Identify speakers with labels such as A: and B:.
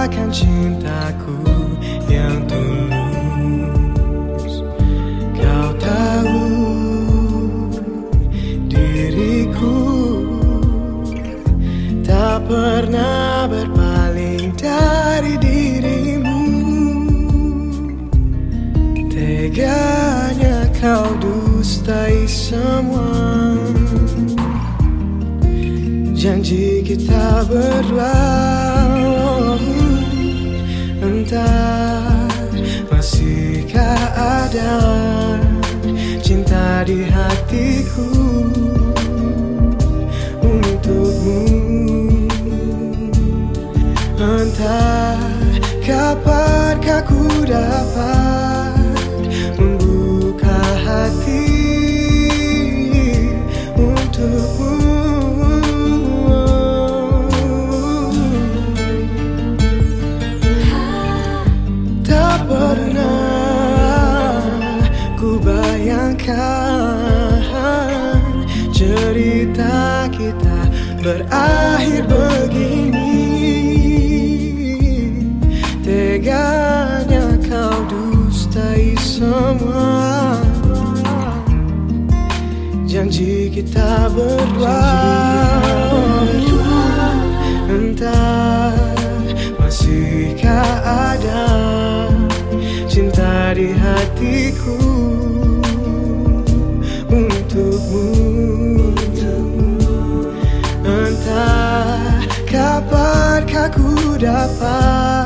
A: Rasakan cintaku yang tulus. Kau tahu diriku tak pernah berpaling dari dirimu. Teganya kau dustai semua. Janji kita berdua hatiku Untukmu. Entah kapankah ku dapat Membuka hati untukmu. Tak pernah ku bayangkan Cerita kita berakhir begini. Teganya kau dustai semua. Janji kita berdua. Entah masihkah ada Cinta di hatiku dapat